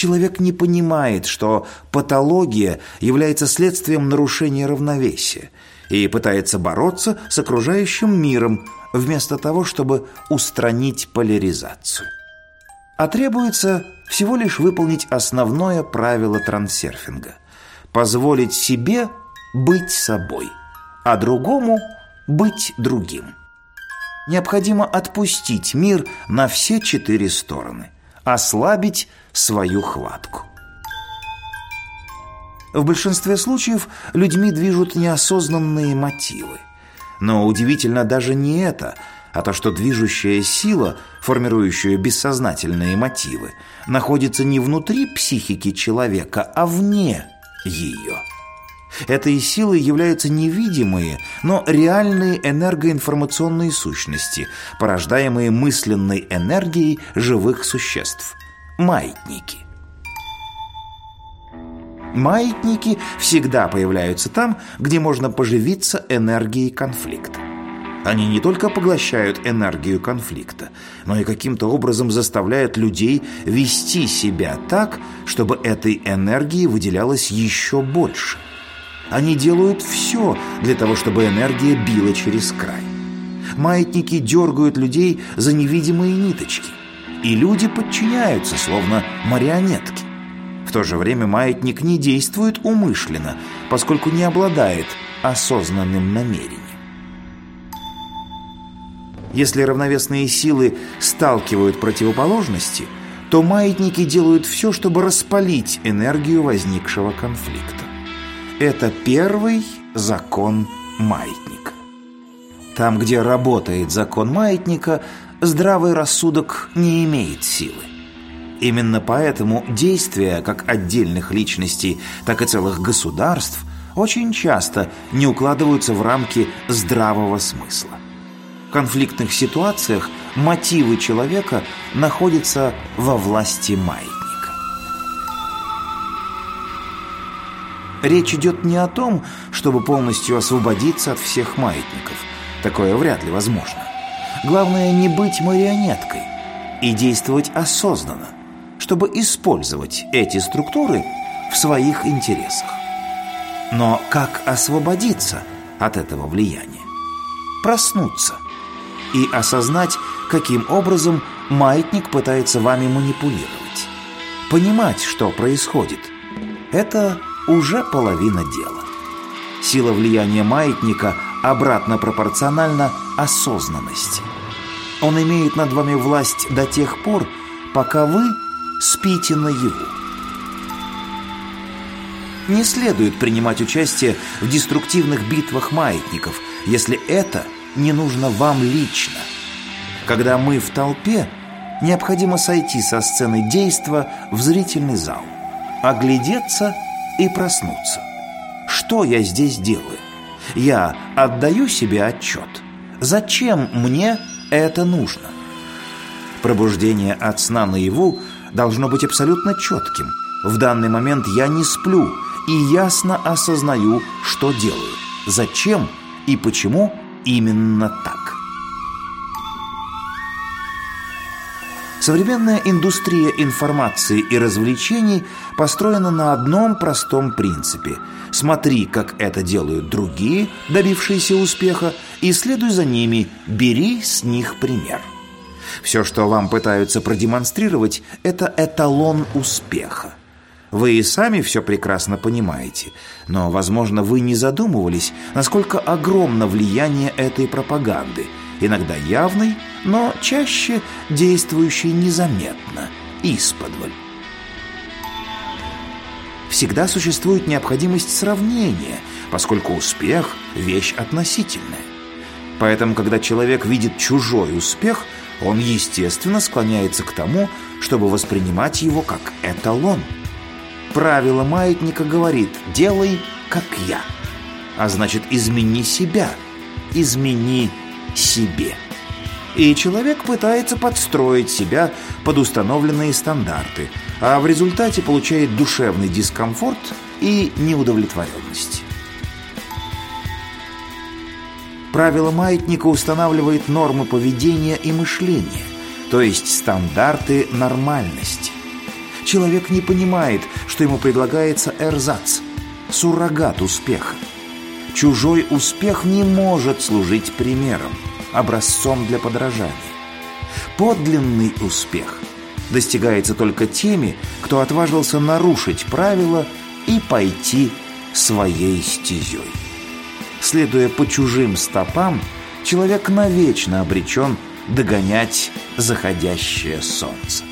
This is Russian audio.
человек не понимает, что патология является следствием нарушения равновесия и пытается бороться с окружающим миром, вместо того, чтобы устранить поляризацию. А требуется всего лишь выполнить основное правило трансерфинга – позволить себе быть собой, а другому быть другим. Необходимо отпустить мир на все четыре стороны, ослабить свою хватку. В большинстве случаев людьми движут неосознанные мотивы. Но удивительно даже не это, а то, что движущая сила, формирующая бессознательные мотивы, находится не внутри психики человека, а вне ее. Этой силой являются невидимые, но реальные энергоинформационные сущности, порождаемые мысленной энергией живых существ – маятники. Маятники всегда появляются там, где можно поживиться энергией конфликта. Они не только поглощают энергию конфликта, но и каким-то образом заставляют людей вести себя так, чтобы этой энергии выделялось еще больше. Они делают все для того, чтобы энергия била через край. Маятники дергают людей за невидимые ниточки, и люди подчиняются, словно марионетки. В то же время маятник не действует умышленно, поскольку не обладает осознанным намерением. Если равновесные силы сталкивают противоположности, то маятники делают все, чтобы распалить энергию возникшего конфликта. Это первый закон маятника. Там, где работает закон маятника, здравый рассудок не имеет силы. Именно поэтому действия как отдельных личностей, так и целых государств очень часто не укладываются в рамки здравого смысла. В конфликтных ситуациях мотивы человека находятся во власти маятника. Речь идет не о том, чтобы полностью освободиться от всех маятников. Такое вряд ли возможно. Главное не быть марионеткой и действовать осознанно – чтобы использовать эти структуры в своих интересах. Но как освободиться от этого влияния? Проснуться и осознать, каким образом маятник пытается вами манипулировать. Понимать, что происходит. Это уже половина дела. Сила влияния маятника обратно пропорциональна осознанности. Он имеет над вами власть до тех пор, пока вы спите наяву. Не следует принимать участие в деструктивных битвах маятников, если это не нужно вам лично. Когда мы в толпе, необходимо сойти со сцены действа в зрительный зал, оглядеться и проснуться. Что я здесь делаю? Я отдаю себе отчет. Зачем мне это нужно? Пробуждение от сна наяву должно быть абсолютно четким. В данный момент я не сплю и ясно осознаю, что делаю, зачем и почему именно так. Современная индустрия информации и развлечений построена на одном простом принципе. Смотри, как это делают другие, добившиеся успеха, и следуй за ними, бери с них пример. Все, что вам пытаются продемонстрировать, это эталон успеха. Вы и сами все прекрасно понимаете, но, возможно, вы не задумывались, насколько огромно влияние этой пропаганды, иногда явной, но чаще действующей незаметно, исподволь. Всегда существует необходимость сравнения, поскольку успех – вещь относительная. Поэтому, когда человек видит чужой успех – он, естественно, склоняется к тому, чтобы воспринимать его как эталон. Правило маятника говорит «делай, как я». А значит, измени себя, измени себе. И человек пытается подстроить себя под установленные стандарты, а в результате получает душевный дискомфорт и неудовлетворенность. Правило маятника устанавливает нормы поведения и мышления, то есть стандарты нормальности. человек не понимает, что ему предлагается эрзац, суррогат успеха. Чужой успех не может служить примером, образцом для подражания. Подлинный успех достигается только теми, кто отважился нарушить правила и пойти своей стезей. Следуя по чужим стопам, человек навечно обречен догонять заходящее солнце.